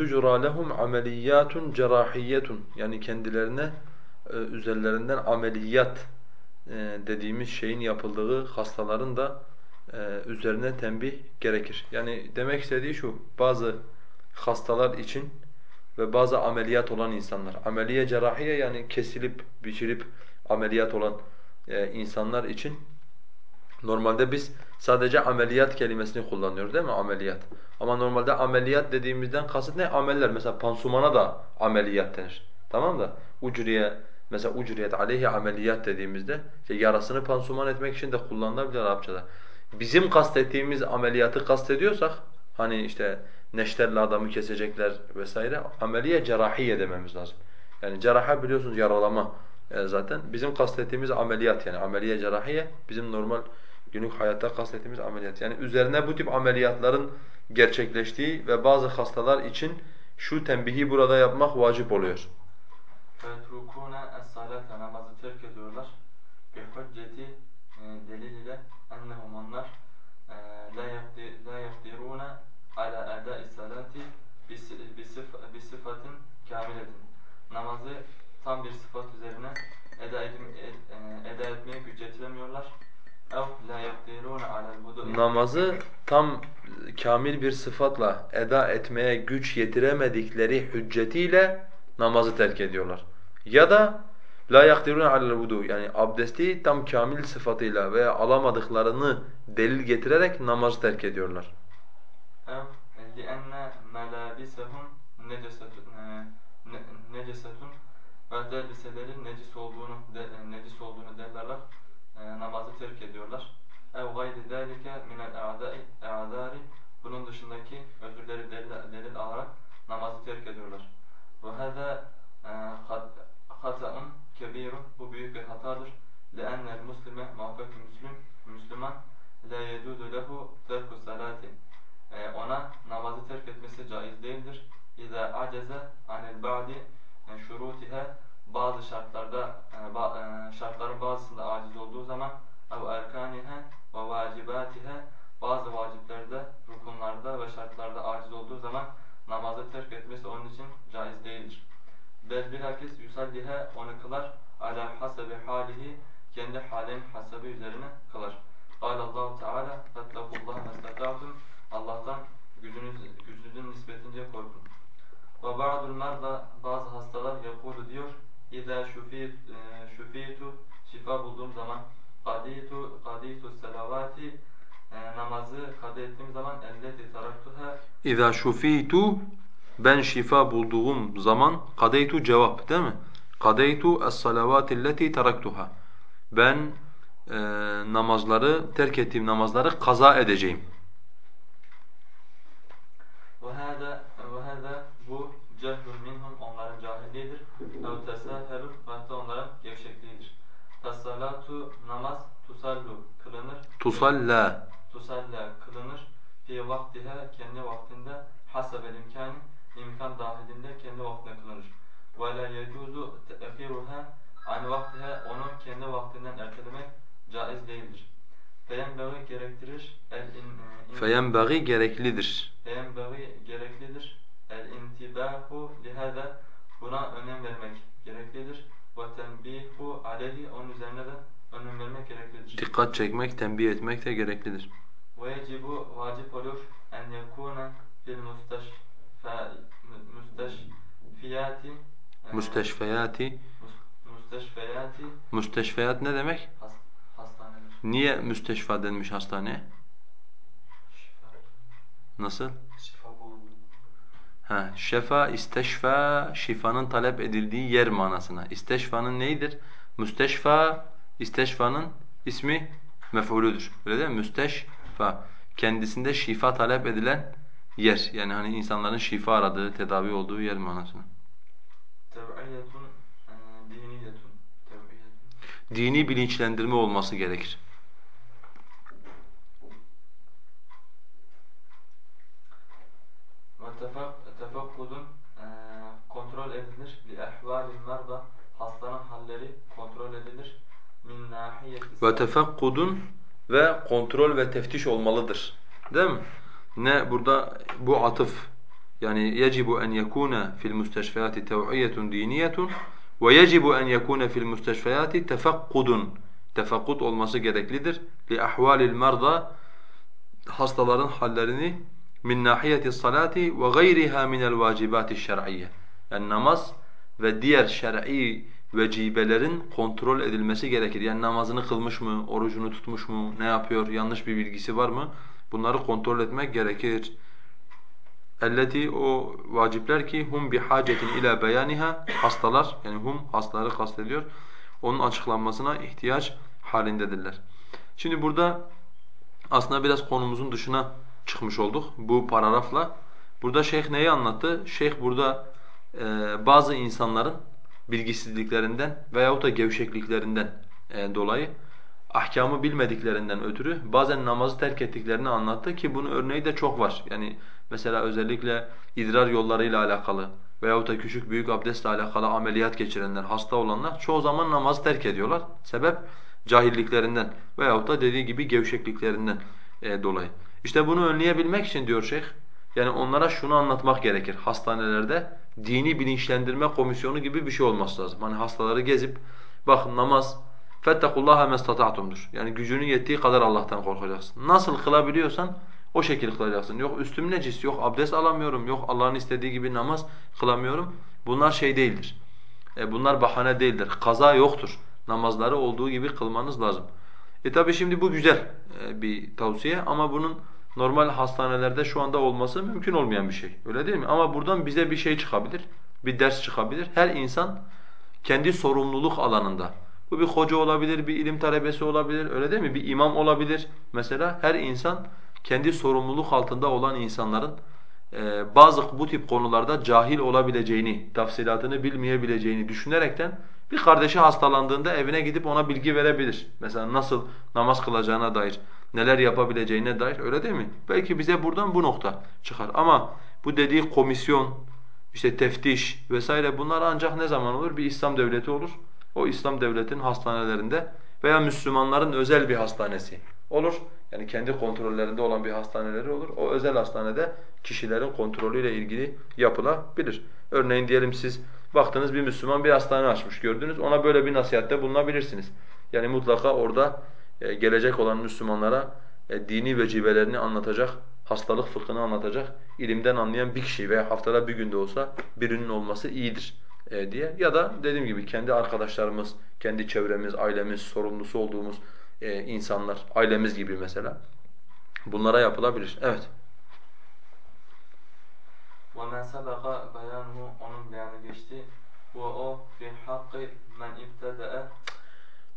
تُجْرَى لَهُمْ عَمَلِيَّاتٌ جَرَاحِيَّةٌ Yani kendilerine e, üzerlerinden ameliyat e, dediğimiz şeyin yapıldığı hastaların da e, üzerine tembih gerekir. Yani demek istediği şu, bazı hastalar için ve bazı ameliyat olan insanlar, ameliye cerrahiye yani kesilip, biçilip ameliyat olan e, insanlar için normalde biz sadece ameliyat kelimesini kullanıyoruz değil mi? Ameliyat. Ama normalde ameliyat dediğimizden kasıt ne? Ameller. Mesela pansumana da ameliyat denir. Tamam da ucriye mesela ucriyet aleyhi ameliyat dediğimizde işte yarasını pansuman etmek için de kullanılabilir Arapçada. Bizim kastettiğimiz ameliyatı kastediyorsak hani işte neşterle adamı kesecekler vesaire ameliye cerrahiye dememiz lazım. Yani cerraha biliyorsunuz yaralama e, zaten. Bizim kastettiğimiz ameliyat yani ameliye cerrahiye bizim normal günlük hayatta kastettiğimiz ameliyat. Yani üzerine bu tip ameliyatların gerçekleştiği ve bazı hastalar için şu tembihi burada yapmak vacip oluyor. فَيَتْرُكُونَ الصَّلَاةَ Namazı terk ediyorlar. بِحُجَّةِ delil ile ennehum onlar la yakdiruna ala ada'i salati bi sıfatin kamiletin. Namazı tam bir sıfat üzerine eda, edim, ed, eda etmeye güç yetiremiyorlar. Namazı tam kamil bir sıfatla eda etmeye güç yetiremedikleri hüccetiyle namazı terk ediyorlar. Ya da la yakdirun alel vudu yani abdesti tam kamil sıfatıyla veya alamadıklarını delil getirerek namazı terk ediyorlar. لِأَنَّ مَلَابِسَهُمْ necesetun ve elbiselerin necis olduğunu necis olduğunu derlerler. E, namazı terk ediyorlar. اَوْ غَيْرِ ذَٰلِكَ مِنَ الْاَعْذَارِ Bunun dışındaki özürleri delil, delil alarak namazı terk ediyorlar. وَهَذَا خَطَأٌ كَب۪يرٌ Bu büyük bir hatadır. لَاَنَّ الْمُسْلِمَ Muhakkak Müslüm, Müslüman لَا يَجُودُ لَهُ تَرْكُ السَّلَاتِ Ona namazı terk etmesi caiz değildir. اِذَا عَجَزَ عَنِ الْبَعْدِ شُرُوتِهَا bazı şartlarda, e, şartların bazısında aciz olduğu zaman ev erkaniha ve vacibatiha bazı vaciplerde, rukunlarda ve şartlarda aciz olduğu zaman namazı terk etmesi onun için caiz değildir. Bel bilakis yusalliha onu kılar ala hasebi halihi kendi halin hasebi üzerine kılar. Allahu Teala fettekullaha mestata'tum Allah'tan gücünüz, gücünüzün nispetince korkun. Ve ba'dul marda bazı hastalar yakulu diyor İza şufitu şifa bulduğum zaman Kaditu kaditu selavati e, namazı kadı ettiğim zaman elleti taraktuha İza şufitu ben şifa bulduğum zaman kadeytu cevap değil mi? Kadeytu es-salavati elleti taraktuha. Ben e, namazları terk ettiğim namazları kaza edeceğim. Ve hada ve hada bu cehlun minhum onların cahilliğidir. Ev tesahelun hatta onların gevşekliğidir. Tassalatu namaz tusallu kılınır. Tusalla. Tusalla kılınır. Fi vaktiha kendi vaktinde hasabel imkani imkan dahilinde kendi vaktinde kılınır. Ve la yecuzu te'khiruha an vaktiha onu kendi vaktinden ertelemek caiz değildir. Feyenbeği gerektirir. El in, in, Feyenbeği gereklidir. Feyenbeği gereklidir. El intibahu lihada buna önem vermek gereklidir. Onun üzerine de önem vermek gereklidir. Dikkat çekmek, tembih etmek de gereklidir. Yecibu vacip olur en yekuna fil müsteşfiyati müsteşfiyati müsteşfiyati müsteşfiyat ne demek? Has, hastaneler. Niye müsteşfa denmiş hastaneye? Şifa. Nasıl? Şifa Ha, şefa, isteşfa, şifanın talep edildiği yer manasına. İsteşfanın neyidir? Müsteşfa, isteşfanın ismi mef'ulüdür. Öyle değil mi? Müsteşfa. Kendisinde şifa talep edilen yer. Yani hani insanların şifa aradığı, tedavi olduğu yer manasına. Dini bilinçlendirme olması gerekir. Tefakkudun e, kontrol edilir. Li ehvalil merda hastanın halleri kontrol edilir. Min nahiyeti Ve tefakkudun ve kontrol ve teftiş olmalıdır. Değil mi? Ne burada bu atıf yani yecibu en yekuna fil müsteşfiyati tev'iyetun diniyetun ve yecibu en yekuna fil müsteşfiyati tefakkudun. Tefakkud olması gereklidir. Li ahvalil merda hastaların hallerini min nahiyeti salati ve gayriha min el vacibati şer'iyye. Yani namaz ve diğer şer'i vecibelerin kontrol edilmesi gerekir. Yani namazını kılmış mı, orucunu tutmuş mu, ne yapıyor, yanlış bir bilgisi var mı? Bunları kontrol etmek gerekir. Elleti o vacipler ki hum bihacetin ila beyaniha hastalar yani hum hastaları kastediyor. Onun açıklanmasına ihtiyaç halindedirler. Şimdi burada aslında biraz konumuzun dışına çıkmış olduk bu paragrafla. Burada şeyh neyi anlattı? Şeyh burada e, bazı insanların bilgisizliklerinden veyahut da gevşekliklerinden e, dolayı ahkamı bilmediklerinden ötürü bazen namazı terk ettiklerini anlattı ki bunun örneği de çok var. Yani mesela özellikle idrar yollarıyla alakalı veyahut da küçük büyük abdestle alakalı ameliyat geçirenler, hasta olanlar çoğu zaman namazı terk ediyorlar. Sebep cahilliklerinden veyahut da dediği gibi gevşekliklerinden e, dolayı. İşte bunu önleyebilmek için diyor şeyh, yani onlara şunu anlatmak gerekir hastanelerde dini bilinçlendirme komisyonu gibi bir şey olması lazım. Hani hastaları gezip bak namaz fettakullaha mestata'tumdur. Yani gücünün yettiği kadar Allah'tan korkacaksın. Nasıl kılabiliyorsan o şekilde kılacaksın. Yok üstüm necis, yok abdest alamıyorum, yok Allah'ın istediği gibi namaz kılamıyorum. Bunlar şey değildir. E bunlar bahane değildir. Kaza yoktur. Namazları olduğu gibi kılmanız lazım. E tabi şimdi bu güzel e, bir tavsiye ama bunun normal hastanelerde şu anda olması mümkün olmayan bir şey. Öyle değil mi? Ama buradan bize bir şey çıkabilir, bir ders çıkabilir. Her insan kendi sorumluluk alanında. Bu bir hoca olabilir, bir ilim talebesi olabilir, öyle değil mi? Bir imam olabilir. Mesela her insan kendi sorumluluk altında olan insanların e, bazı bu tip konularda cahil olabileceğini, tafsilatını bilmeyebileceğini düşünerekten bir kardeşi hastalandığında evine gidip ona bilgi verebilir. Mesela nasıl namaz kılacağına dair, neler yapabileceğine dair öyle değil mi? Belki bize buradan bu nokta çıkar. Ama bu dediği komisyon, işte teftiş vesaire bunlar ancak ne zaman olur? Bir İslam devleti olur. O İslam devletinin hastanelerinde veya Müslümanların özel bir hastanesi olur. Yani kendi kontrollerinde olan bir hastaneleri olur. O özel hastanede kişilerin kontrolüyle ilgili yapılabilir. Örneğin diyelim siz baktınız bir Müslüman bir hastane açmış gördünüz. Ona böyle bir nasihatte bulunabilirsiniz. Yani mutlaka orada gelecek olan Müslümanlara e, dini vecibelerini anlatacak, hastalık fıkhını anlatacak, ilimden anlayan bir kişi veya haftada bir günde olsa birinin olması iyidir e, diye. Ya da dediğim gibi kendi arkadaşlarımız, kendi çevremiz, ailemiz, sorumlusu olduğumuz insanlar, ailemiz gibi mesela bunlara yapılabilir. Evet. وَمَنْ سَبَقَ بَيَانُهُ Onun beyanı geçti. Ve o fi hakkı men ibtede'e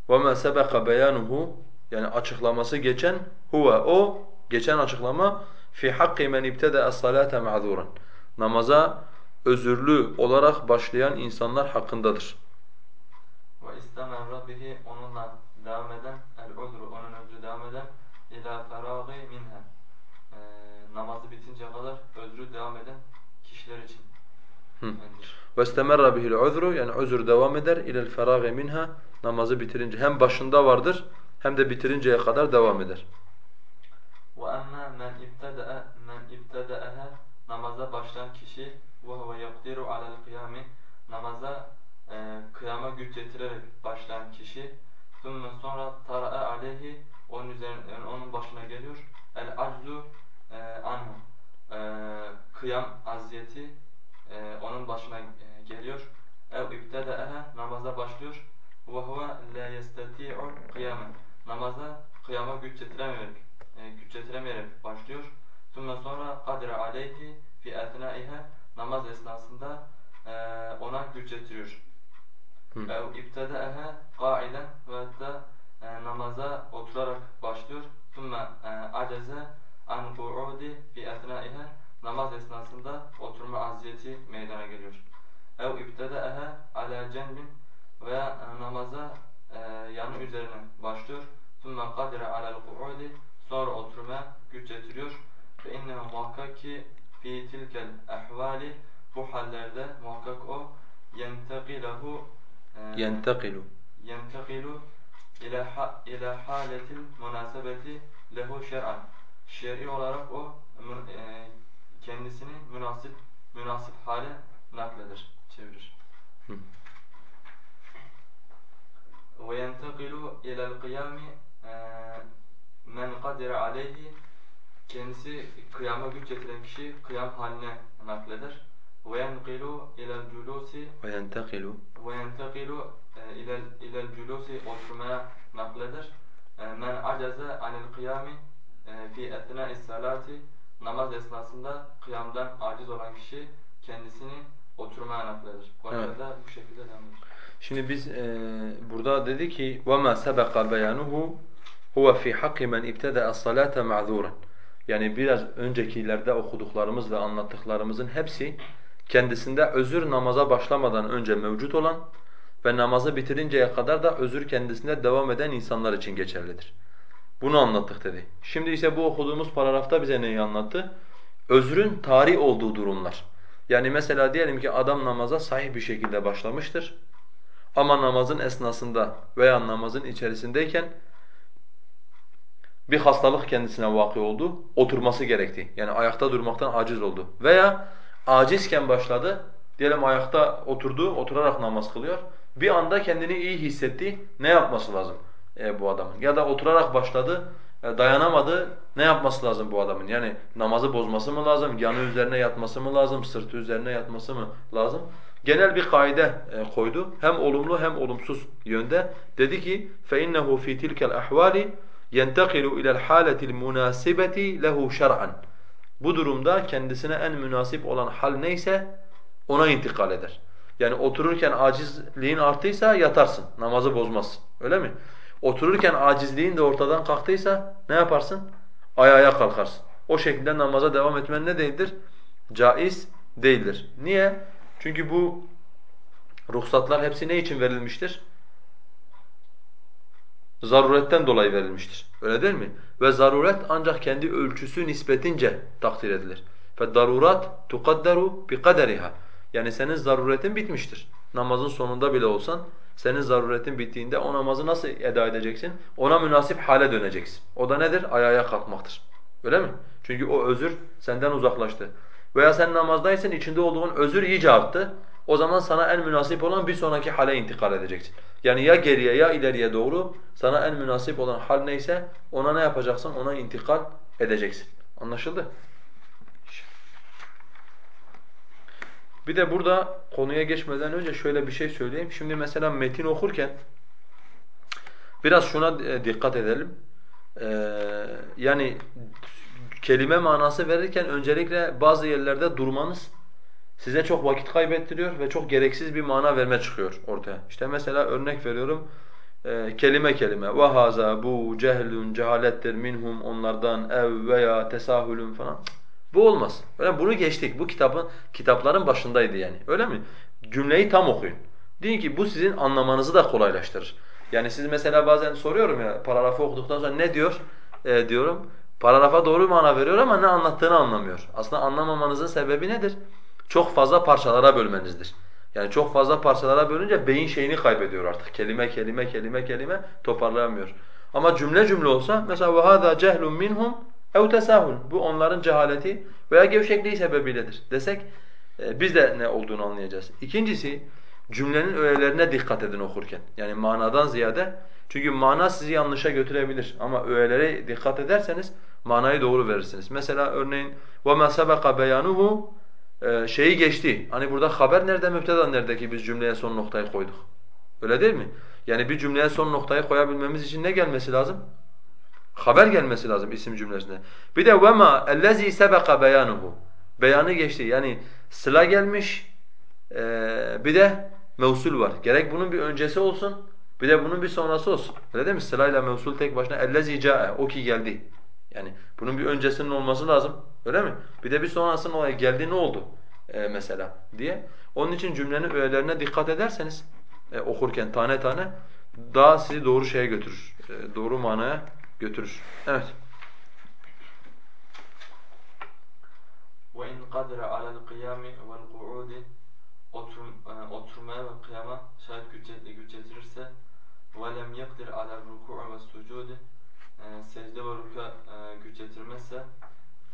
وَمَا سَبَقَ بَيَانُهُ yani açıklaması geçen huve o geçen açıklama fi hakki men ibteda'a salate ma'zuran. Namaza özürlü olarak başlayan insanlar hakkındadır. Ve istemerra bihi onunla devam eden el uzru onun özrü devam eden ila feragi minha. Ee, namazı bitince kadar özrü devam eden kişiler için. Ve istemerra bihil uzru yani özür devam eder ilel feragi minha namazı bitirince hem başında vardır hem de bitirinceye kadar devam eder. وَأَمَّا مَنْ اِبْتَدَأَ مَنْ اِبْتَدَأَهَا Namaza başlayan kişi وَهُوَ يَقْدِرُ عَلَى الْقِيَامِ Namaza e, kıyama güç getirerek başlayan kişi ثُمَّ sonra tara'a aleyhi onun üzerine yani onun başına geliyor el aczu e, anhu e, kıyam aziyeti e, onun başına e, geliyor ev ibtede'eha namaza başlıyor ve huve la yestati'u kıyame namaza kıyama güç getiremeyerek e, güç getiremeyerek başlıyor. Sonra sonra kadire aleyhi fi etnaiha namaz esnasında e, ona güç getiriyor. Ev ibtede'eha qaiden ve hatta e, namaza oturarak başlıyor. Sonra e, aceze an qu'udi fi etnaiha namaz esnasında oturma aziyeti meydana geliyor. Ev ibtede'eha ala cenbin veya e, namaza e, yanı üzerine başlıyor. ثُمَّ قَدْرَ عَلَى الْقُعُودِ Sonra oturmaya güç getiriyor. Ve inne muhakkak ki fi tilkel ehvali bu hallerde muhakkak o yentekilahu yentekilu yentekilu ile ha, ile haletil münasebeti lehu şer'an. Şer'i olarak o mün- e, kendisini münasip münasip hale nakleder, çevirir. Ve yentekilu ilel kıyami e, men kadire aleyhi kendisi kıyama güç getiren kişi kıyam haline nakleder. Ve yenkilu ilel culusi وَيَنْتَقِلُ ve yentekilu e, ilel ilel culusi oturmaya nakleder. E, Men acaze anil kıyami e, fi etna'is salati namaz esnasında kıyamdan aciz olan kişi kendisini oturmaya nakleder. Başka Evet. da bu şekilde devam eder. Şimdi biz e, burada dedi ki وَمَا سَبَقَ بَيَانُهُ هُوَ فِي حَقِّ مَنْ اِبْتَدَأَ الصَّلَاةَ مَعْذُورًا Yani biraz öncekilerde okuduklarımız ve anlattıklarımızın hepsi kendisinde özür namaza başlamadan önce mevcut olan ve namazı bitirinceye kadar da özür kendisinde devam eden insanlar için geçerlidir. Bunu anlattık dedi. Şimdi ise bu okuduğumuz paragrafta bize neyi anlattı? Özrün tarih olduğu durumlar. Yani mesela diyelim ki adam namaza sahih bir şekilde başlamıştır. Ama namazın esnasında veya namazın içerisindeyken bir hastalık kendisine vakı oldu, oturması gerekti. Yani ayakta durmaktan aciz oldu. Veya acizken başladı, diyelim ayakta oturdu, oturarak namaz kılıyor. Bir anda kendini iyi hissetti, ne yapması lazım e, bu adamın? Ya da oturarak başladı, e, dayanamadı, ne yapması lazım bu adamın? Yani namazı bozması mı lazım, yanı üzerine yatması mı lazım, sırtı üzerine yatması mı lazım? Genel bir kaide e, koydu. Hem olumlu hem olumsuz yönde. Dedi ki فَاِنَّهُ فِي تِلْكَ الْأَحْوَالِ يَنْتَقِلُ اِلَى الْحَالَةِ الْمُنَاسِبَةِ لَهُ شَرْعًا Bu durumda kendisine en münasip olan hal neyse ona intikal eder. Yani otururken acizliğin arttıysa yatarsın, namazı bozmazsın. Öyle mi? Otururken acizliğin de ortadan kalktıysa ne yaparsın? Ayağa kalkarsın. O şekilde namaza devam etmen ne değildir? Caiz değildir. Niye? Çünkü bu ruhsatlar hepsi ne için verilmiştir? Zaruretten dolayı verilmiştir. Öyle değil mi? Ve zaruret ancak kendi ölçüsü nispetince takdir edilir. فَالضَّرُورَاتْ تُقَدَّرُ بِقَدَرِهَا Yani senin zaruretin bitmiştir. Namazın sonunda bile olsan senin zaruretin bittiğinde o namazı nasıl eda edeceksin? Ona münasip hale döneceksin. O da nedir? Ayağa kalkmaktır. Öyle mi? Çünkü o özür senden uzaklaştı. Veya sen namazdaysan içinde olduğun özür iyice arttı. O zaman sana en münasip olan bir sonraki hale intikal edeceksin. Yani ya geriye ya ileriye doğru sana en münasip olan hal neyse ona ne yapacaksın? Ona intikal edeceksin. Anlaşıldı? Bir de burada konuya geçmeden önce şöyle bir şey söyleyeyim. Şimdi mesela metin okurken biraz şuna e, dikkat edelim. Ee, yani kelime manası verirken öncelikle bazı yerlerde durmanız size çok vakit kaybettiriyor ve çok gereksiz bir mana verme çıkıyor ortaya. İşte mesela örnek veriyorum e, kelime kelime ve haza bu cehlun cehalettir minhum onlardan ev veya tesahülün falan. Bu olmaz. Öyle bunu geçtik. Bu kitabın kitapların başındaydı yani. Öyle mi? Cümleyi tam okuyun. Deyin ki bu sizin anlamanızı da kolaylaştırır. Yani siz mesela bazen soruyorum ya paragrafı okuduktan sonra ne diyor e, diyorum. Paragrafa doğru mana veriyor ama ne anlattığını anlamıyor. Aslında anlamamanızın sebebi nedir? Çok fazla parçalara bölmenizdir. Yani çok fazla parçalara bölünce beyin şeyini kaybediyor artık. Kelime kelime kelime kelime toparlayamıyor. Ama cümle cümle olsa mesela ve hada cehlun minhum ev tesahul. Bu onların cehaleti veya gevşekliği sebebiyledir desek e, biz de ne olduğunu anlayacağız. İkincisi cümlenin öğelerine dikkat edin okurken. Yani manadan ziyade çünkü mana sizi yanlışa götürebilir ama öğelere dikkat ederseniz manayı doğru verirsiniz. Mesela örneğin وَمَا سَبَقَ بَيَانُهُ e, şeyi geçti. Hani burada haber nerede, müpteda nerede ki biz cümleye son noktayı koyduk? Öyle değil mi? Yani bir cümleye son noktayı koyabilmemiz için ne gelmesi lazım? Haber gelmesi lazım isim cümlesinde. Bir de وَمَا الَّذ۪ي سَبَقَ بَيَانُهُ Beyanı geçti. Yani sıla gelmiş, ee, bir de mevsul var. Gerek bunun bir öncesi olsun, bir de bunun bir sonrası olsun. Öyle değil mi? Sırayla mevsul tek başına اَلَّذ۪ي جَاءَ O ki geldi. Yani bunun bir öncesinin olması lazım. Öyle mi? Bir de bir sonrasının olaya geldi ne oldu ee, mesela diye. Onun için cümlenin öğelerine dikkat ederseniz e, okurken tane tane daha sizi doğru şeye götürür. E, doğru manaya götürür. Evet. وَاِنْ قَدْرَ عَلَى الْقِيَامِ وَالْقُعُودِ Otur, e, oturmaya ve kıyama şayet güç, güç getirirse وَلَمْ يَقْدِرْ عَلَى الرُّكُوعِ وَالسُّجُودِ e, secde ve rüka e, güç yetirmezse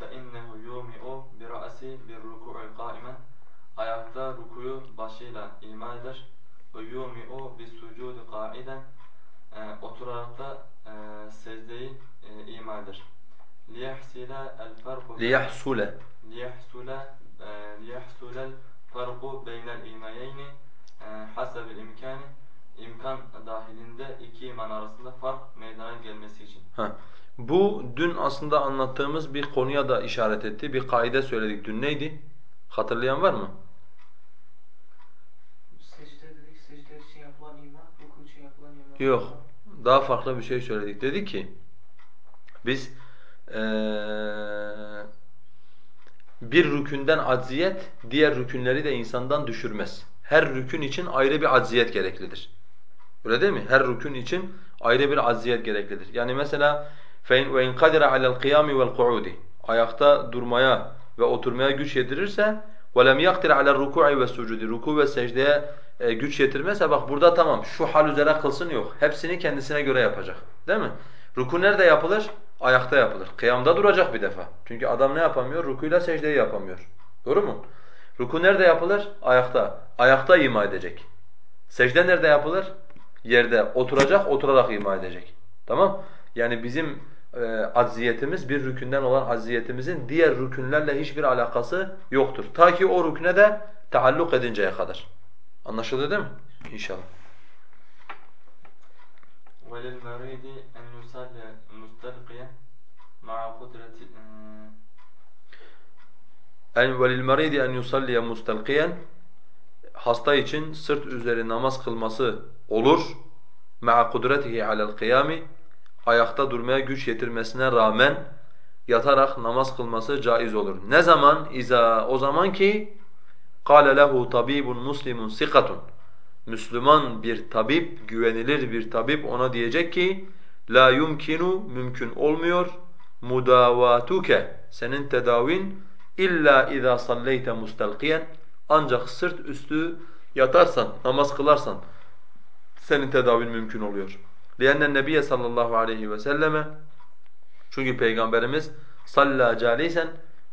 فَاِنَّهُ يُومِئُ بِرَأَسِ بِالرُّكُعِ قَائِمًا Ayakta rukuyu başıyla ima eder. وَيُومِئُ بِالسُّجُودِ قَائِدًا e, Oturarak da e, secdeyi e, ima eder. لِيَحْسِلَ الْفَرْقُ لِيَحْسُلَ لِيَحْسُلَ لِيَحْسُلَ الْفَرْقُ بَيْنَ الْاِيمَيَيْنِ حَسَبِ الْاِمْكَانِ imkan dahilinde iki iman arasında fark meydana gelmesi için. Ha. Bu dün aslında anlattığımız bir konuya da işaret etti. Bir kaide söyledik dün neydi? Hatırlayan var mı? Secde dedik, secde için yapılan iman, ruku için yapılan iman. Yok. Daha farklı bir şey söyledik. Dedi ki biz ee, bir rükünden acziyet diğer rükünleri de insandan düşürmez. Her rükün için ayrı bir acziyet gereklidir. Öyle değil mi? Her rükün için ayrı bir acziyet gereklidir. Yani mesela وَاِنْ قَدِرَ عَلَى الْقِيَامِ وَالْقُعُودِ Ayakta durmaya ve oturmaya güç yetirirse وَلَمْ يَقْدِرْ عَلَى الرُّكُوعِ وَالسُّجُودِ Ruku ve secdeye e, güç yetirmezse bak burada tamam şu hal üzere kılsın yok. Hepsini kendisine göre yapacak. Değil mi? Ruku nerede yapılır? Ayakta yapılır. Kıyamda duracak bir defa. Çünkü adam ne yapamıyor? Rukuyla secdeyi yapamıyor. Doğru mu? Ruku nerede yapılır? Ayakta. Ayakta ima edecek. Secde nerede yapılır? Yerde. Oturacak, oturarak ima edecek. Tamam? Yani bizim e, acziyetimiz, bir rükünden olan acziyetimizin diğer rükünlerle hiçbir alakası yoktur. Ta ki o rüküne de taalluk edinceye kadar. Anlaşıldı değil mi? İnşallah. وَلِلْمَرِيدِ اَنْ يُسَلَّ مُسْتَلْقِيًا مَعَ قُدْرَةِ En velil meridi en yusalliye mustalqiyen hasta için sırt üzeri namaz kılması olur. Ma'a kudretihi alel kıyami ayakta durmaya güç yetirmesine rağmen yatarak namaz kılması caiz olur. Ne zaman? İza o zaman ki قَالَ لَهُ طَب۪يبٌ مُسْلِمٌ سِقَةٌ Müslüman bir tabip, güvenilir bir tabip ona diyecek ki la yumkinu mümkün olmuyor mudavatuke senin tedavin illa iza salleyte mustalqiyen ancak sırt üstü yatarsan, namaz kılarsan senin tedavin mümkün oluyor. لِأَنَّ النَّبِيَّ sallallahu aleyhi ve selleme çünkü Peygamberimiz salla calisen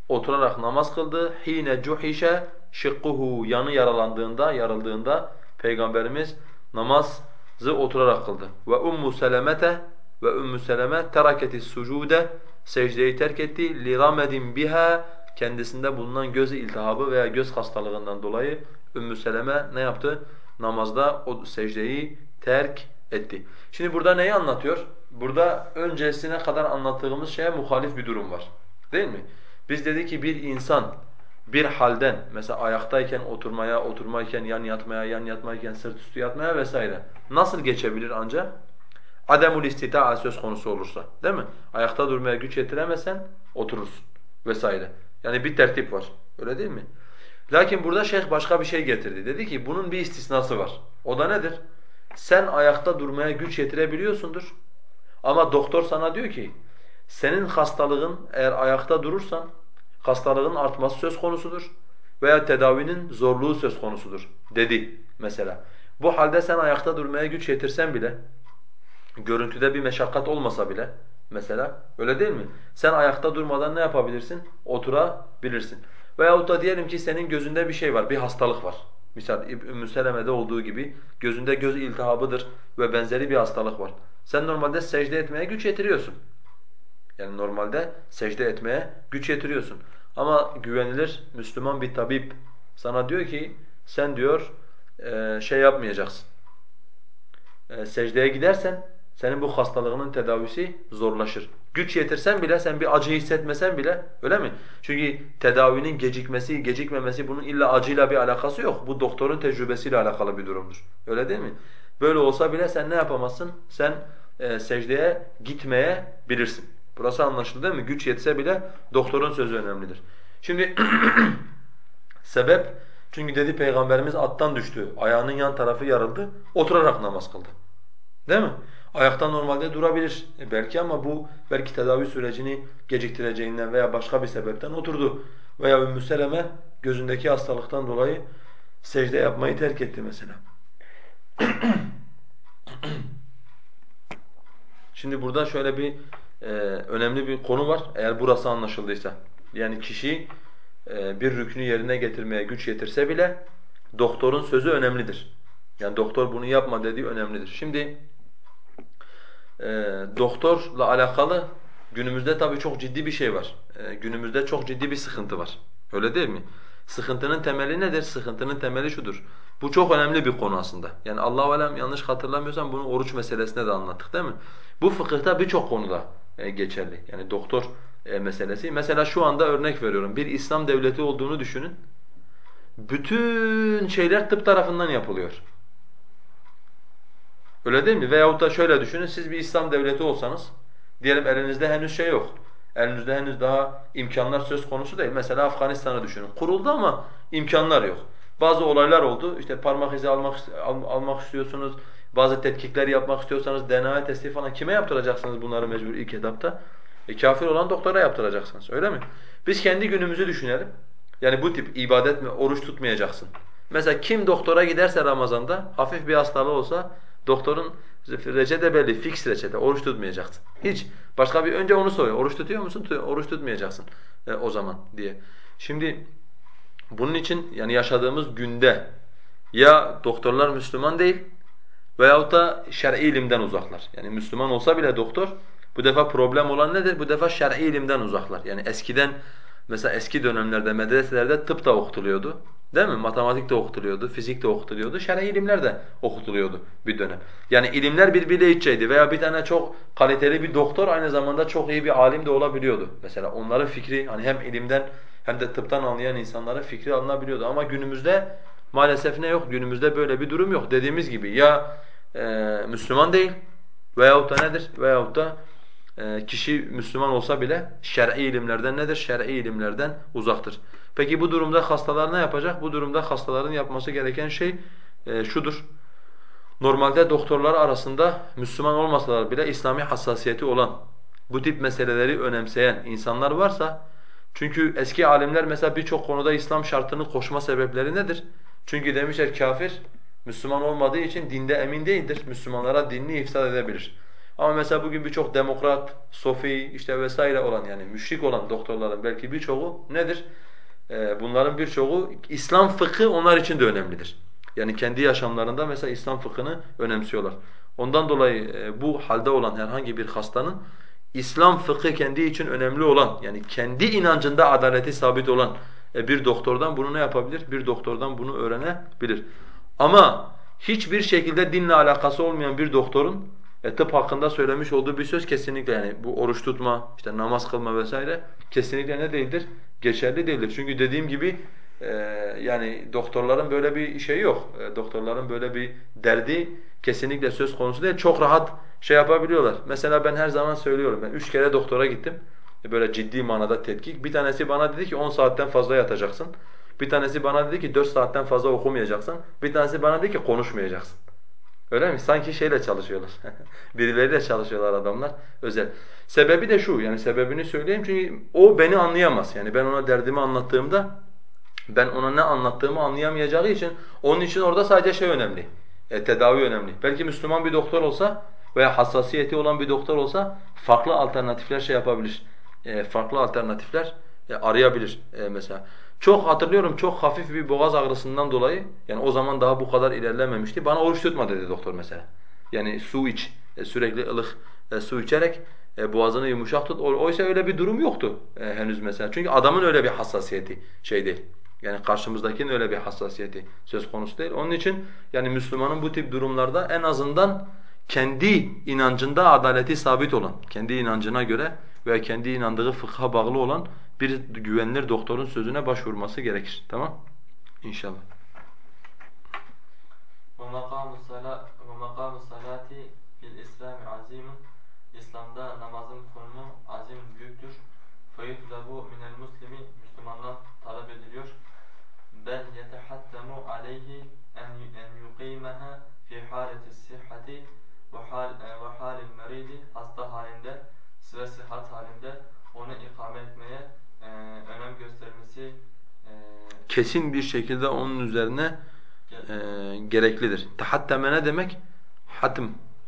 oturarak namaz kıldı. Hine cuhişe şıkkuhu yanı yaralandığında, yarıldığında Peygamberimiz namazı oturarak kıldı. Ve ummu selemete ve ümmü seleme teraketi sucude secdeyi terk etti. Li ramedin biha kendisinde bulunan göz iltihabı veya göz hastalığından dolayı Ümmü Seleme ne yaptı? Namazda o secdeyi terk etti. Şimdi burada neyi anlatıyor? Burada öncesine kadar anlattığımız şeye muhalif bir durum var. Değil mi? Biz dedi ki bir insan bir halden mesela ayaktayken oturmaya, oturmayken yan yatmaya, yan yatmayken sırt üstü yatmaya vesaire nasıl geçebilir ancak? Ademul istita'a söz konusu olursa değil mi? Ayakta durmaya güç yetiremezsen oturursun vesaire. Yani bir tertip var. Öyle değil mi? Lakin burada şeyh başka bir şey getirdi. Dedi ki bunun bir istisnası var. O da nedir? Sen ayakta durmaya güç yetirebiliyorsundur. Ama doktor sana diyor ki senin hastalığın eğer ayakta durursan hastalığın artması söz konusudur veya tedavinin zorluğu söz konusudur dedi mesela. Bu halde sen ayakta durmaya güç yetirsen bile görüntüde bir meşakkat olmasa bile mesela öyle değil mi? Sen ayakta durmadan ne yapabilirsin? Oturabilirsin. Veyahut da diyelim ki senin gözünde bir şey var, bir hastalık var. Misal Ümmü Seleme'de olduğu gibi gözünde göz iltihabıdır ve benzeri bir hastalık var. Sen normalde secde etmeye güç yetiriyorsun. Yani normalde secde etmeye güç yetiriyorsun. Ama güvenilir Müslüman bir tabip sana diyor ki sen diyor şey yapmayacaksın. Secdeye gidersen senin bu hastalığının tedavisi zorlaşır. Güç yetirsen bile sen bir acı hissetmesen bile öyle mi? Çünkü tedavinin gecikmesi, gecikmemesi bunun illa acıyla bir alakası yok. Bu doktorun tecrübesiyle alakalı bir durumdur. Öyle değil mi? Böyle olsa bile sen ne yapamazsın? Sen e, secdeye gitmeye bilirsin. Burası anlaşıldı değil mi? Güç yetse bile doktorun sözü önemlidir. Şimdi sebep çünkü dedi Peygamberimiz attan düştü. Ayağının yan tarafı yarıldı. Oturarak namaz kıldı. Değil mi? Ayakta normalde durabilir e belki ama bu belki tedavi sürecini geciktireceğinden veya başka bir sebepten oturdu. Veya Ümmü Seleme gözündeki hastalıktan dolayı secde yapmayı terk etti mesela. Şimdi burada şöyle bir e, önemli bir konu var eğer burası anlaşıldıysa. Yani kişi e, bir rüknü yerine getirmeye güç yetirse bile doktorun sözü önemlidir. Yani doktor bunu yapma dediği önemlidir. Şimdi doktorla alakalı günümüzde tabii çok ciddi bir şey var. E, günümüzde çok ciddi bir sıkıntı var. Öyle değil mi? Sıkıntının temeli nedir? Sıkıntının temeli şudur. Bu çok önemli bir konu aslında. Yani Allah-u Alem yanlış hatırlamıyorsam bunu oruç meselesinde de anlattık değil mi? Bu fıkıhta birçok konuda e, geçerli. Yani doktor e, meselesi. Mesela şu anda örnek veriyorum. Bir İslam devleti olduğunu düşünün. Bütün şeyler tıp tarafından yapılıyor. Öyle değil mi? Veyahut da şöyle düşünün. Siz bir İslam devleti olsanız diyelim elinizde henüz şey yok. Elinizde henüz daha imkanlar söz konusu değil. Mesela Afganistan'ı düşünün. Kuruldu ama imkanlar yok. Bazı olaylar oldu. İşte parmak izi almak al, almak istiyorsunuz. Bazı tetkikler yapmak istiyorsanız DNA testi falan kime yaptıracaksınız bunları mecbur ilk etapta? E kafir olan doktora yaptıracaksınız. Öyle mi? Biz kendi günümüzü düşünelim. Yani bu tip ibadet mi, oruç tutmayacaksın. Mesela kim doktora giderse Ramazan'da hafif bir hastalığı olsa doktorun reçete belli, fix reçete, oruç tutmayacaksın. Hiç. Başka bir önce onu soruyor. Oruç tutuyor musun? Oruç tutmayacaksın e, o zaman diye. Şimdi bunun için yani yaşadığımız günde ya doktorlar Müslüman değil veyahut da şer'i ilimden uzaklar. Yani Müslüman olsa bile doktor bu defa problem olan nedir? Bu defa şer'i ilimden uzaklar. Yani eskiden mesela eski dönemlerde medreselerde tıp da okutuluyordu. Değil mi? Matematik de okutuluyordu, fizik de okutuluyordu, şer'i ilimler de okutuluyordu bir dönem. Yani ilimler birbiriyle iç içeydi veya bir tane çok kaliteli bir doktor aynı zamanda çok iyi bir alim de olabiliyordu. Mesela onların fikri hani hem ilimden hem de tıptan anlayan insanların fikri alınabiliyordu. Ama günümüzde maalesef ne yok? Günümüzde böyle bir durum yok. Dediğimiz gibi ya e, Müslüman değil veyahut da nedir? Veyahut da e, kişi Müslüman olsa bile şer'i ilimlerden nedir? Şer'i ilimlerden uzaktır. Peki bu durumda hastalar ne yapacak? Bu durumda hastaların yapması gereken şey e, şudur. Normalde doktorlar arasında Müslüman olmasalar bile İslami hassasiyeti olan, bu tip meseleleri önemseyen insanlar varsa çünkü eski alimler mesela birçok konuda İslam şartını koşma sebepleri nedir? Çünkü demişler kafir Müslüman olmadığı için dinde emin değildir. Müslümanlara dinini ifsad edebilir. Ama mesela bugün birçok demokrat, sofi işte vesaire olan yani müşrik olan doktorların belki birçoğu nedir? Ee, bunların birçoğu İslam fıkı onlar için de önemlidir. Yani kendi yaşamlarında mesela İslam fıkhını önemsiyorlar. Ondan dolayı e, bu halde olan herhangi bir hastanın İslam fıkhı kendi için önemli olan yani kendi inancında adaleti sabit olan e, bir doktordan bunu ne yapabilir? Bir doktordan bunu öğrenebilir. Ama hiçbir şekilde dinle alakası olmayan bir doktorun e, tıp hakkında söylemiş olduğu bir söz kesinlikle yani bu oruç tutma, işte namaz kılma vesaire kesinlikle ne değildir? Geçerli değildir. Çünkü dediğim gibi e, yani doktorların böyle bir şeyi yok. E, doktorların böyle bir derdi kesinlikle söz konusu değil. Çok rahat şey yapabiliyorlar. Mesela ben her zaman söylüyorum ben üç kere doktora gittim. E, böyle ciddi manada tetkik. Bir tanesi bana dedi ki 10 saatten fazla yatacaksın. Bir tanesi bana dedi ki 4 saatten fazla okumayacaksın. Bir tanesi bana dedi ki konuşmayacaksın. Öyle mi? Sanki şeyle çalışıyorlar. Birileriyle çalışıyorlar adamlar özel. Sebebi de şu yani sebebini söyleyeyim çünkü o beni anlayamaz. Yani ben ona derdimi anlattığımda ben ona ne anlattığımı anlayamayacağı için onun için orada sadece şey önemli. E, tedavi önemli. Belki Müslüman bir doktor olsa veya hassasiyeti olan bir doktor olsa farklı alternatifler şey yapabilir. E, farklı alternatifler e, arayabilir e, mesela. Çok hatırlıyorum çok hafif bir boğaz ağrısından dolayı yani o zaman daha bu kadar ilerlememişti. Bana oruç tutma dedi doktor mesela. Yani su iç, e, sürekli ılık e, su içerek e, boğazını yumuşak tut. Oysa öyle bir durum yoktu henüz mesela. Çünkü adamın öyle bir hassasiyeti şey değil. Yani karşımızdakinin öyle bir hassasiyeti söz konusu değil. Onun için yani Müslümanın bu tip durumlarda en azından kendi inancında adaleti sabit olan, kendi inancına göre veya kendi inandığı fıkha bağlı olan bir güvenilir doktorun sözüne başvurması gerekir. Tamam? İnşallah. وَمَقَامُ الصَّلَاةِ fil İslam azimun İslam'da namazın konumu azim büyüktür. فَيُطْلَبُ مِنَ الْمُسْلِمِ Müslümandan talep ediliyor. بَلْ يَتَحَتَّمُ عَلَيْهِ en yuqimaha fi haleti sihhati ve halil meridi hasta halinde ve sıhhat halinde onu ikame etmeye e, önem göstermesi e, kesin bir şekilde onun üzerine e, gereklidir. Tahatteme ne demek? Hatm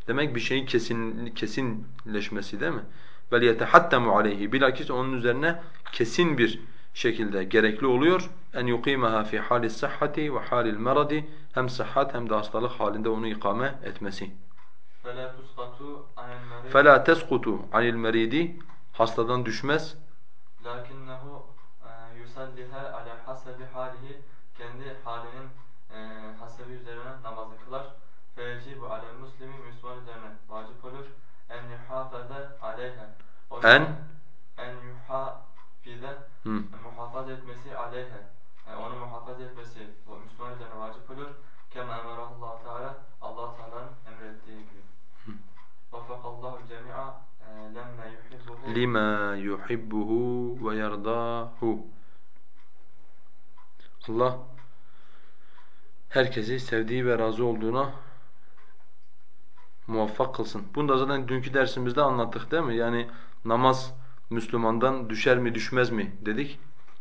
Demek bir şeyin kesin kesinleşmesi değil mi? Vel yetehattemu aleyhi. Bilakis onun üzerine kesin bir şekilde gerekli oluyor. En yuqimaha fi halis sahhati ve halil meradi. Hem sıhhat hem de hastalık halinde onu ikame etmesi. فَلَا تُسْقَطُوا عَنِ الْمَرِيضِ فَلَا تَسْقُطُ عَنِ الْمَرِيدِ Hastadan düşmez. Lakinnehu e, yusalliha ala hasabi halihi kendi halinin e, hasebi üzerine namazı kılar. Feyecibu ala muslimi Müslüman üzerine vacip olur. En yuhafaza aleyha. En? En yuhafize muhafaza etmesi aleyha. E, onu muhafaza etmesi Müslüman üzerine vacip olur. Kema emarahullahu teala Allah Teala'nın emrettiği gibi. Vafakallahu cemi'a lima yuhibbuhu ve yerdahu. Allah herkesi sevdiği ve razı olduğuna muvaffak kılsın. Bunu da zaten dünkü dersimizde anlattık değil mi? Yani namaz Müslümandan düşer mi düşmez mi dedik.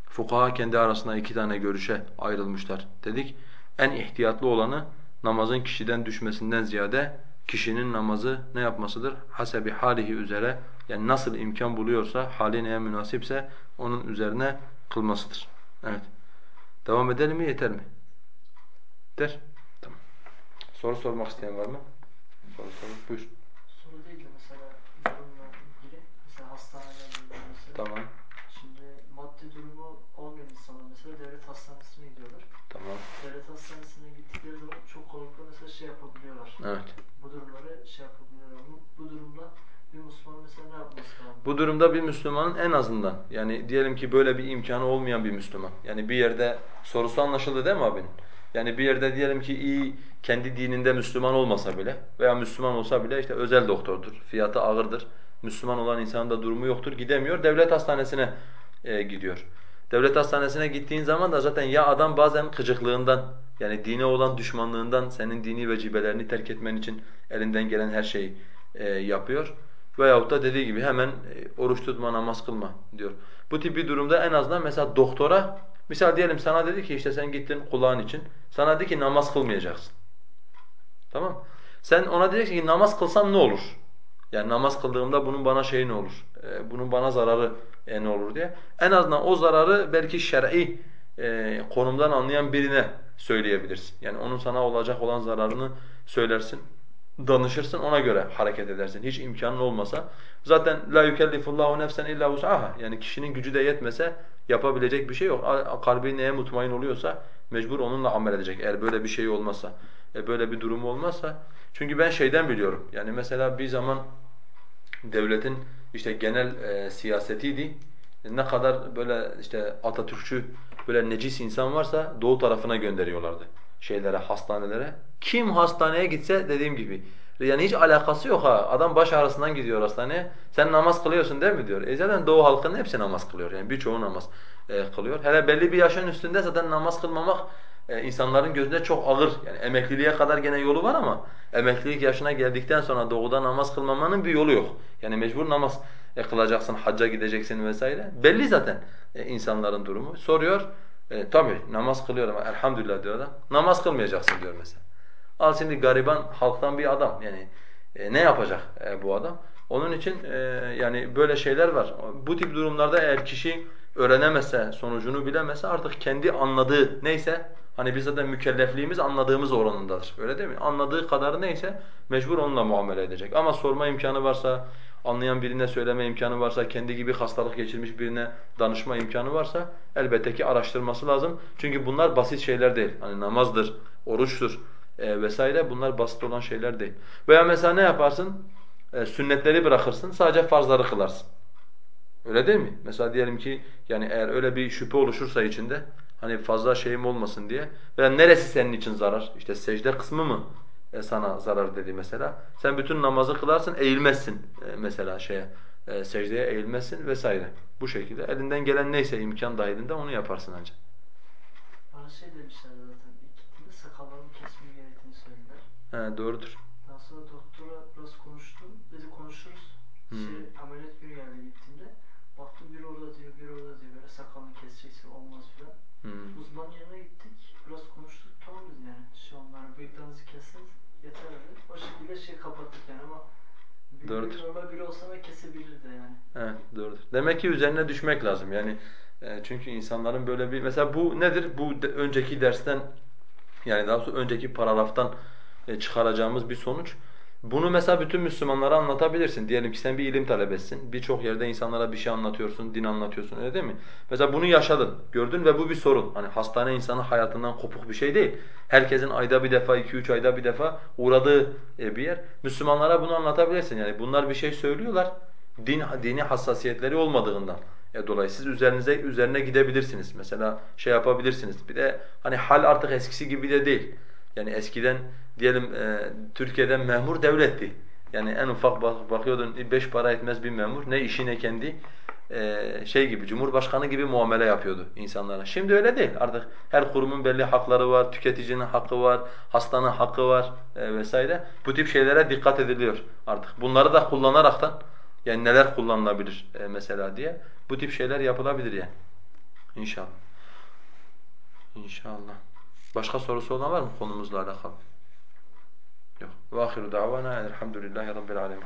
Fukaha kendi arasında iki tane görüşe ayrılmışlar dedik. En ihtiyatlı olanı namazın kişiden düşmesinden ziyade kişinin namazı ne yapmasıdır? Hasebi halihi üzere yani nasıl imkan buluyorsa, hali neye münasipse onun üzerine kılmasıdır. Evet. Devam edelim mi yeter mi? Der. Tamam. Soru sormak isteyen var mı? Soru soru. Buyur. Soru değil de mesela durumla ilgili. Mesela hastaneler ilgili mesela. Tamam. Şimdi maddi durumu olmayan insanlar mesela devlet hastanesine gidiyorlar. Tamam. Devlet hastanesine gittikleri zaman çok kolaylıkla mesela şey yapabiliyorlar. Evet. Bu durumları şey yapabiliyorlar. Bu, bu durumda bir Müslüman mesela ne yapması lazım? Bu durumda bir Müslümanın en azından yani diyelim ki böyle bir imkanı olmayan bir Müslüman. Yani bir yerde sorusu anlaşıldı değil mi abinin? Yani bir yerde diyelim ki iyi kendi dininde Müslüman olmasa bile veya Müslüman olsa bile işte özel doktordur, fiyatı ağırdır. Müslüman olan insanın da durumu yoktur, gidemiyor. Devlet hastanesine e, gidiyor. Devlet hastanesine gittiğin zaman da zaten ya adam bazen gıcıklığından yani dine olan düşmanlığından senin dini vecibelerini terk etmen için elinden gelen her şeyi e, yapıyor. Veyahut da dediği gibi hemen e, oruç tutma, namaz kılma diyor. Bu tip bir durumda en azından mesela doktora, misal diyelim sana dedi ki işte sen gittin kulağın için, sana dedi ki namaz kılmayacaksın. Tamam Sen ona diyeceksin ki namaz kılsam ne olur? Yani namaz kıldığımda bunun bana şeyi ne olur? E, bunun bana zararı e, ne olur diye. En azından o zararı belki şer'i e, konumdan anlayan birine söyleyebilirsin. Yani onun sana olacak olan zararını söylersin danışırsın ona göre hareket edersin. Hiç imkanın olmasa zaten la yukellifullahu nefsen illa vus'aha. Yani kişinin gücü de yetmese yapabilecek bir şey yok. Kalbi neye mutmain oluyorsa mecbur onunla amel edecek. Eğer böyle bir şey olmazsa, e böyle bir durumu olmazsa. Çünkü ben şeyden biliyorum. Yani mesela bir zaman devletin işte genel e, siyasetiydi. Ne kadar böyle işte Atatürkçü böyle necis insan varsa doğu tarafına gönderiyorlardı şeylere, hastanelere. Kim hastaneye gitse dediğim gibi. Yani hiç alakası yok ha. Adam baş ağrısından gidiyor hastaneye. Sen namaz kılıyorsun değil mi diyor. E zaten doğu halkının hepsi namaz kılıyor. Yani birçoğu namaz e, kılıyor. Hele belli bir yaşın üstünde zaten namaz kılmamak e, insanların gözünde çok ağır. Yani emekliliğe kadar gene yolu var ama emeklilik yaşına geldikten sonra doğuda namaz kılmamanın bir yolu yok. Yani mecbur namaz e, kılacaksın, hacca gideceksin vesaire. Belli zaten e, insanların durumu. Soruyor. E, tabii namaz kılıyorum elhamdülillah diyor adam. Namaz kılmayacaksın diyor mesela. Al şimdi gariban halktan bir adam yani e, ne yapacak e, bu adam? Onun için e, yani böyle şeyler var. Bu tip durumlarda eğer kişi öğrenemezse, sonucunu bilemezse artık kendi anladığı neyse hani biz zaten mükellefliğimiz anladığımız oranındadır. Öyle değil mi? Anladığı kadarı neyse mecbur onunla muamele edecek. Ama sorma imkanı varsa, anlayan birine söyleme imkanı varsa, kendi gibi hastalık geçirmiş birine danışma imkanı varsa elbette ki araştırması lazım. Çünkü bunlar basit şeyler değil. Hani namazdır, oruçtur e, vesaire bunlar basit olan şeyler değil. Veya mesela ne yaparsın? E, sünnetleri bırakırsın, sadece farzları kılarsın. Öyle değil mi? Mesela diyelim ki yani eğer öyle bir şüphe oluşursa içinde hani fazla şeyim olmasın diye veya neresi senin için zarar? İşte secde kısmı mı e, sana zarar dedi mesela. Sen bütün namazı kılarsın, eğilmezsin e, mesela şeye e, secdeye eğilmezsin vesaire. Bu şekilde elinden gelen neyse imkan dahilinde onu yaparsın ancak. Bana şey demişler zaten. İlk sakallarımı kesmem gerektiğini söylediler. He, doğrudur. Daha sonra doktora biraz konuştum. Dedi konuşuruz. Hmm. Şey, Doğrudur. Normal biri olsa kesebilirdi yani. Evet, doğrudur. Demek ki üzerine düşmek lazım yani. E, çünkü insanların böyle bir mesela bu nedir? Bu de, önceki dersten yani daha sonra önceki paragraftan e, çıkaracağımız bir sonuç. Bunu mesela bütün Müslümanlara anlatabilirsin. Diyelim ki sen bir ilim talebesin. Birçok yerde insanlara bir şey anlatıyorsun, din anlatıyorsun öyle değil mi? Mesela bunu yaşadın, gördün ve bu bir sorun. Hani hastane insanın hayatından kopuk bir şey değil. Herkesin ayda bir defa, iki üç ayda bir defa uğradığı e, bir yer. Müslümanlara bunu anlatabilirsin. Yani bunlar bir şey söylüyorlar. Din, dini hassasiyetleri olmadığından. E, dolayısıyla üzerinize üzerine gidebilirsiniz. Mesela şey yapabilirsiniz. Bir de hani hal artık eskisi gibi de değil. Yani eskiden diyelim e, Türkiye'den memur devletti. Yani en ufak bak, bakıyordun beş para etmez bir memur ne işi ne kendi e, şey gibi cumhurbaşkanı gibi muamele yapıyordu insanlara. Şimdi öyle değil. Artık her kurumun belli hakları var, tüketicinin hakkı var, hastanın hakkı var e, vesaire. Bu tip şeylere dikkat ediliyor artık. Bunları da kullanaraktan yani neler kullanılabilir e, mesela diye bu tip şeyler yapılabilir yani. İnşallah. İnşallah. Başka sorusu olan var mı konumuzla alakalı? Yok. Ve ahiru davana elhamdülillahi rabbil alemin.